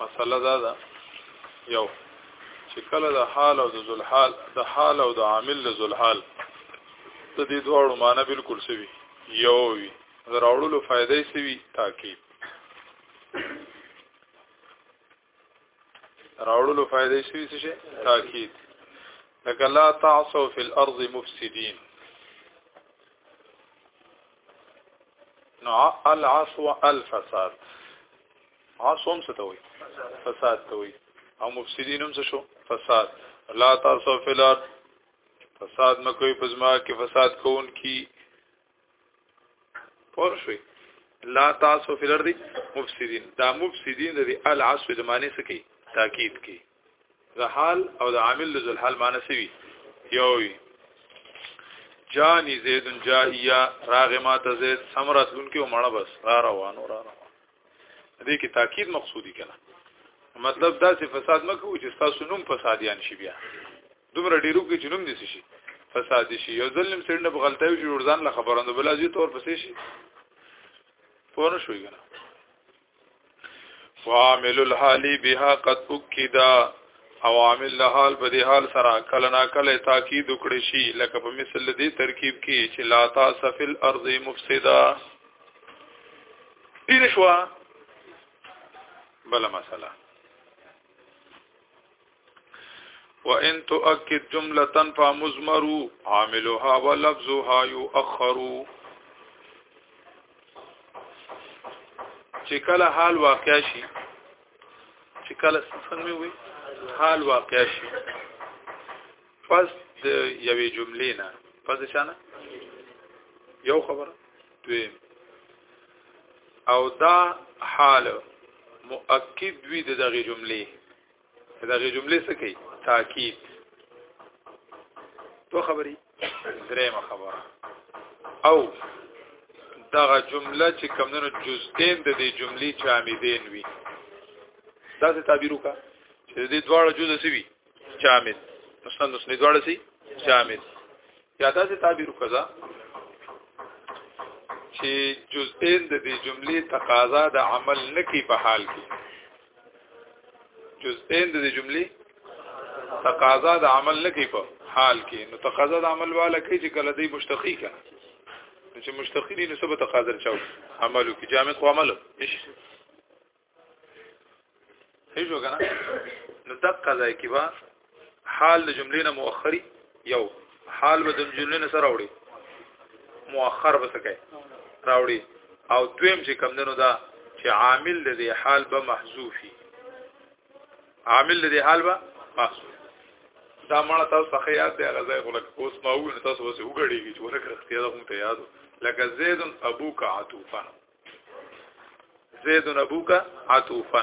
مسله دا ده یو چې کله د حال او د ذلحال د حال او د عامل د ذلحال د دې دواړو معنی بالکل سوي یو وي راوړلو فائدې سوي تاکید راوړلو فائدې سوي څه شي تاکید لکه لا تعصوا في الارض مفسدين نو العصو الفساد عصوم څه ته وي فساد ته وي او مفسدين هم څه شو فساد لا تاسو فلار فساد مکوې پزما کې فساد کوون کی پور شوي لا تاسو فلر دي مفسدين دا مفسدين دي العصو د معنی څه کوي تاکید کوي د حال او د عامل د ذل حال معنی سوي یو وي جانی زید جائیا راغ ما ته زید سمرات لونکي او مړه بس را روانو را روان دې کې تاکید مقصودی کنه مطلب دا چې فساد مکو چې تاسو نوم فسادیان شي بیا دومره ډیرو کې جنوم دي شي فساد شي یو ظلم سره نه بغلطه وي جوړ ځان له خبرانو بل ازي تور پسې شي پوه نه شوي کنه فعامل الحال بها قد اكدا عوامل له حال په دې حال سره کله نا کله تاکید وکړي شي لکه په مثل دې ترکیب کې چې لا تاسفل ارض مفسدا ډیر شو بل مسله وان تؤكد جمله فمزمر عاملها ولفظها يؤخر چې کله حال واقع شي چې کله څنګه وي حال واقع شي پس د یوې جملې نه پس چانه یو خبره دوی او دا حال مؤکد وي د دغه جملې دا غي جمله څه کوي تاکید تو خبري درېمه خبره او دغه جمله چې کمونو جزئین د دې جملې چې عامدین وي دا څه تعبیر وکړه چې دې دواړه جزء سی وي چې عامد مستند اوس نه دواړه سی چې عامد یا دا څه تعبیر وکړه چې جزئین د دې جملې تقاضا د عمل نکی په حال کې جزئین د جملې تقاضا د عمل نه کوي په حال کې نو تقاضا د عمل والا کوي چې کله دی مشتقی کا نو چې مشتقی دی نو سبا تقاضا چاو عملو کې جامع خو عمل ايش هیڅ وګنه نو دقه ځای کې با حال د جملې نه مؤخري یو حال به د جملې نه سره وړي مؤخر به سکه راوړي او دویم چې کم دنو دا چې عامل د دې حال به محذوفي عامل د دې حال به محذوف دا مړه تاسو ته یاد دی هغه ځای خلک اوس ما وګورئ تاسو اوس وګړيږي چې ورکه اختیار هم ته یاد لکه زید ابوک عطوفا زید ابوک عطوفا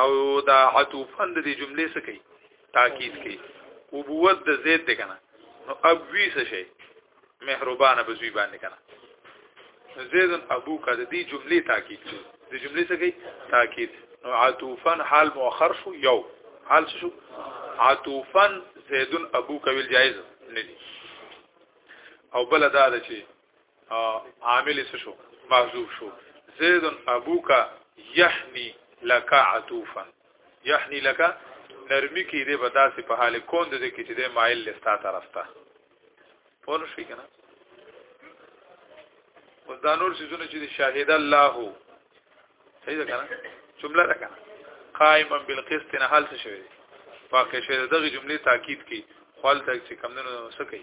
او دا عطوفن د دې جملې څخه کوي تاکید کوي ابوت د زید دی کنه نو ابوی څه شي مهربانه به زوی باندې کنه زید ابو کا د دې جملې تاکید کوي د جملې څخه کوي تاکید نو عطوفن حال مؤخر شو یو حال شو عطوفن زیدن ابو کویل جایز نه دي او بل دا ده چې عامل څه شو محذوف شو زید ابوک یحنی لک عطوفا یحنی لک نرمی کې دې په داسې په حال کوند دې کې چې دې مایل لستا طرف ته پون شي کنه اوس دا نور سيزونه چې شاهد الله صحیح ده کنه جمله ده کنه قائما بالقسط نه حل څه شوی واقع شوی دغه جمله تاکید کی خپل تک چې کم نه سکی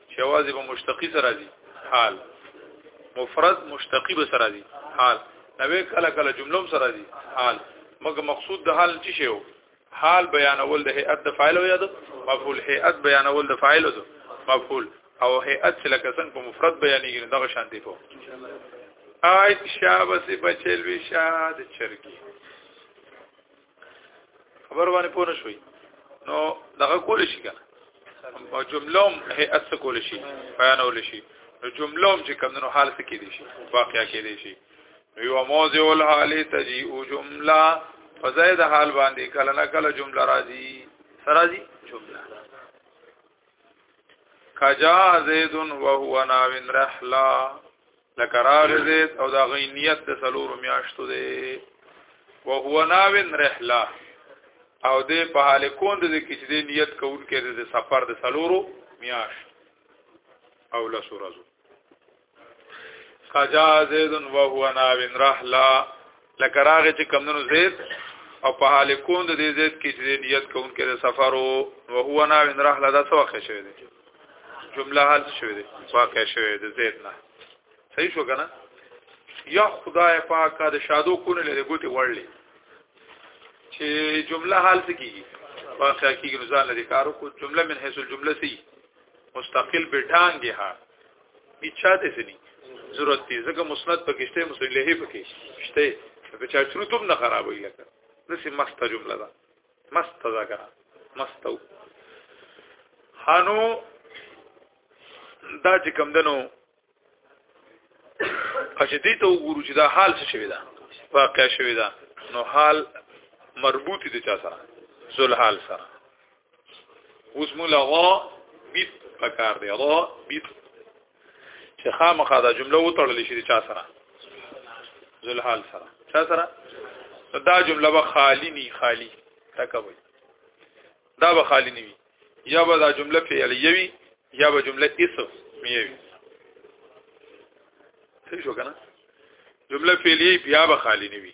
شوازی په مشتقی سره راځي حال مفرد مشتقی به سره راځي حال نوې کله کله جملوم سره راځي حال مګه مقصود د حال چی شیو حال بیانول د هيئت د فاعل او یاد مفعول هيئت بیانول د فاعل او مفعول او هيئت چې لکه څنګه په مفرد بیانېږي دغه شان دی په آی شابه سي بچلوي شاد چرګي خبر باندې پوه نه شوي نو دغه کول شي کنه او جملوم هيئت څه کول شي بیانول شي نو جملوم چې کوم نو حال څه کې دي شي واقعیا کې دي شي یو موضوع الحال تجيء جمله فزاید حال باندې کله نه کله جمله راځي سرازي جمله کجا زید وهو ناوین رحلا لکه راغزه او دا غي نیت د سلور میاشتو دی او هو ناوین رحله او د په حال کوند د کې چې د نیت کول کې د سفر د سلورو میاشت او لسو ورځو خجا زید و هو ناوین رحله لکه راغې چې کمونو زید او په حال کون د دې زید کې چې نیت کون کې د سفر او هو نه وین رحله دا څه وخت شوی دی جمله حل شوی دی واقع شوی دی زید نه صحیح شو کنه یا خدای پاک د شادو کونه لري ګوتې وړلې چې جمله حل څه کیږي واقع کیږي نو ځان لري کارو کو جمله من حيث الجمله سي مستقل بټانګه اچھا دې سني ضرورت دي ځکه مسند پکې شته مسند له پکې شته په چا شروع تم نه خرابوي لکه نسی مست جمله ده مست ده کنه مست هانو دا چې کم دنو اچھا دې ته وګورو چې دا حال څه شوی دا واقع شوی دا نو حال مربوط دي چا سره ذل حال سره اوس مولا غا بیت پکار دی غا بیت چې خامخا دا جمله وتړل شي چا سره ذلحال سره چا سره دا جمله به خالی ني خالی تکوي دا به خالی ني یا به دا جمله فعلیه وي یا به جمله اسم میوي څه شو کنه جمله فعلیه بیا به خالی ني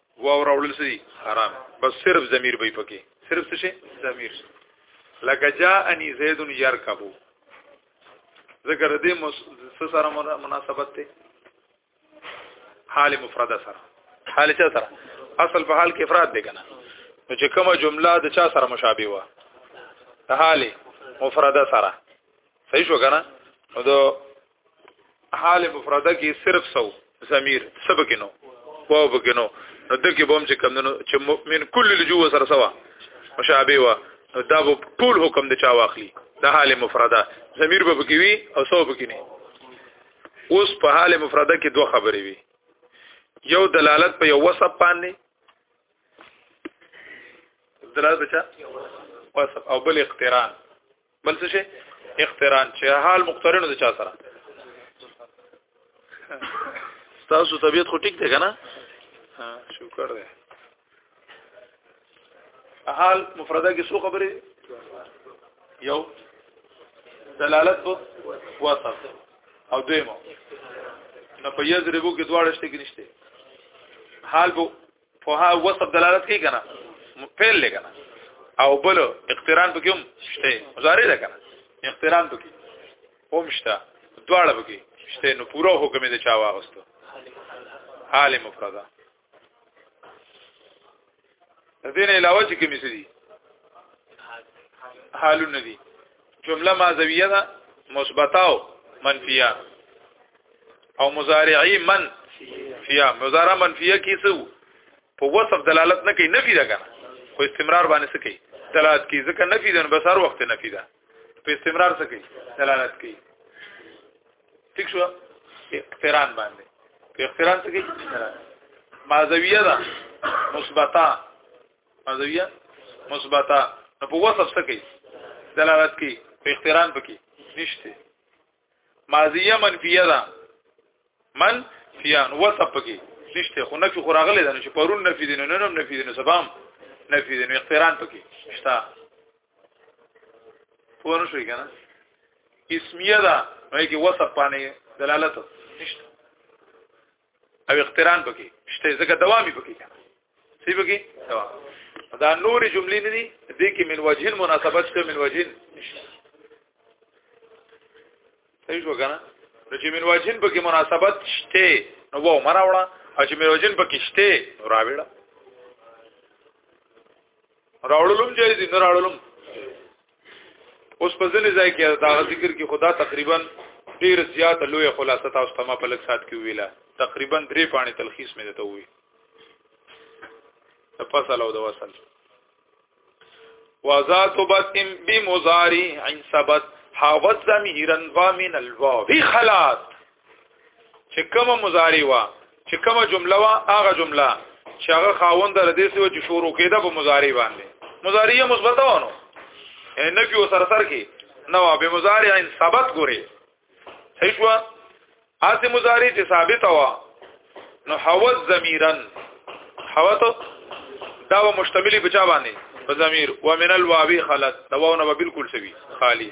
واو راوړل سي حرام بس صرف ضمیر به پکې صرف څه شي ضمیر لکه جاءني زید يركبو ذکر دې مس سره مناسبت ته حال مفرده سره حال چا سره اصل په حال کې افراد دی کنه نو چې کومه جمله د چا سره مشابه و حال مفرده سره صحیح شو کنه نو حال مفرده کې صرف سو ضمیر سب کې نو واو به کې نو نو د کې بوم چې کم نو چې من کل لجو سره سوا مشابه وا دا به ټول حکم د چا واخلي د حال مفرده ضمیر به کې وي او سو به کې نه اوس په حال مفرده کې دوه خبرې وي یو دلالت په یو وصف باندې دلالت بچا وصف او بل اقتران بل څه شي اقتران چې حال مقترن د چا سره تاسو طبيعت خو ټیک دی کنه ها شکر دی حال مفرده کې څو خبرې یو دلالت په وصف او دیمه نه په یز ربو کې دواړه شته کې نشته حال بو په ها وصف دلالت کوي کنه فعل لګنه او بل اقتران پکې هم شته مضارع ده کنه اقتران پکې هم شته دواړه پکې شته نو پورا حکم دې چا واغستو حال مفرده دین علاوه چې کوم څه دي حالونه دي جمله ماضویه ده مثبته او منفیه او مضارعی من فیا مضارع منفیه کیسو په وصف دلالت نه کوي نفي ده کنه خو استمرار باندې څه کوي دلالت کوي ځکه نفي ده بس هر وخت نفي ده په استمرار څه کوي دلالت کوي ٹھیک شو اقتران باندې په اقتران څه کوي ماضویه ده مثبته ماضیه مثبته نو په وصف څه کوي دلالت کوي په اقتران پکې نشته ماضیه منفیه ده من فیان وصف پکې نشته خو نفي خو راغلی ده چې پرون نفي دي نو نن هم نفي دي نو سبام نفي دي نو اقتران پکې شته پوه شو کنه اسمیه ده نو کې وصف باندې دلالت نشته او اقتران پکې شته ځکه دوامي پکې کنه سی پکې دوام دا نور جملې نه دي د کې من وجهن مناسبت شته من وجهن صحیح شو کنه نو چې من وجهن پکې مناسبت شته نو و مراوړه او چې من وجهن پکې شته نو راوړه راوړلم جایز نه راوړلم اوس په ځلې ځای کې دا ذکر کې خدا تقریبا ډیر زیات لوی خلاصه تاسو ته ما په لک سات کې ویلا تقریبا درې پانی تلخیص مې دته وی فصل او د وصل وذات بتم بمضارع عن ثبت حاوت ضميرا ضامن الواو خلات چې کومه مضارع وا چې کومه جمله وا هغه جمله چې هغه خاوند د دې سوي چې شروع کېده په مضارع باندې مضارع مثبت ونه نه پیو سره سر کې نو به مضارع ان ثبت ګوري صحیح شو اته مضارع چې ثابت وا نو حوز ضمیرن حوت دا و مشتملی په چا باندې په ضمیر و من الواوی خلت دا و نه بالکل سوي خالی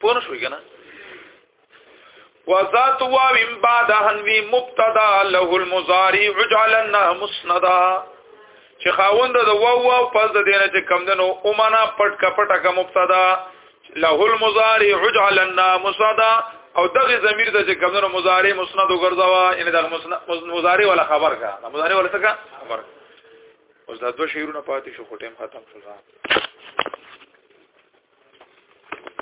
پوه شوې کنه وذات واو بعد هنوی مبتدا له المضارع وجعلنا مسندا چې خاوند د واو واو پس د دینه چې کم دنو اومنا پټ کپټه کا مبتدا له المضارع وجعلنا مسندا او دغه ضمیر د چې کم دنو مضارع مسند وګرځوا ان د مضارع ولا خبر کا مضارع ولا څه کا خبر کا اوس دا دوه شعرونه پاتې شو خو ټیم ختم شو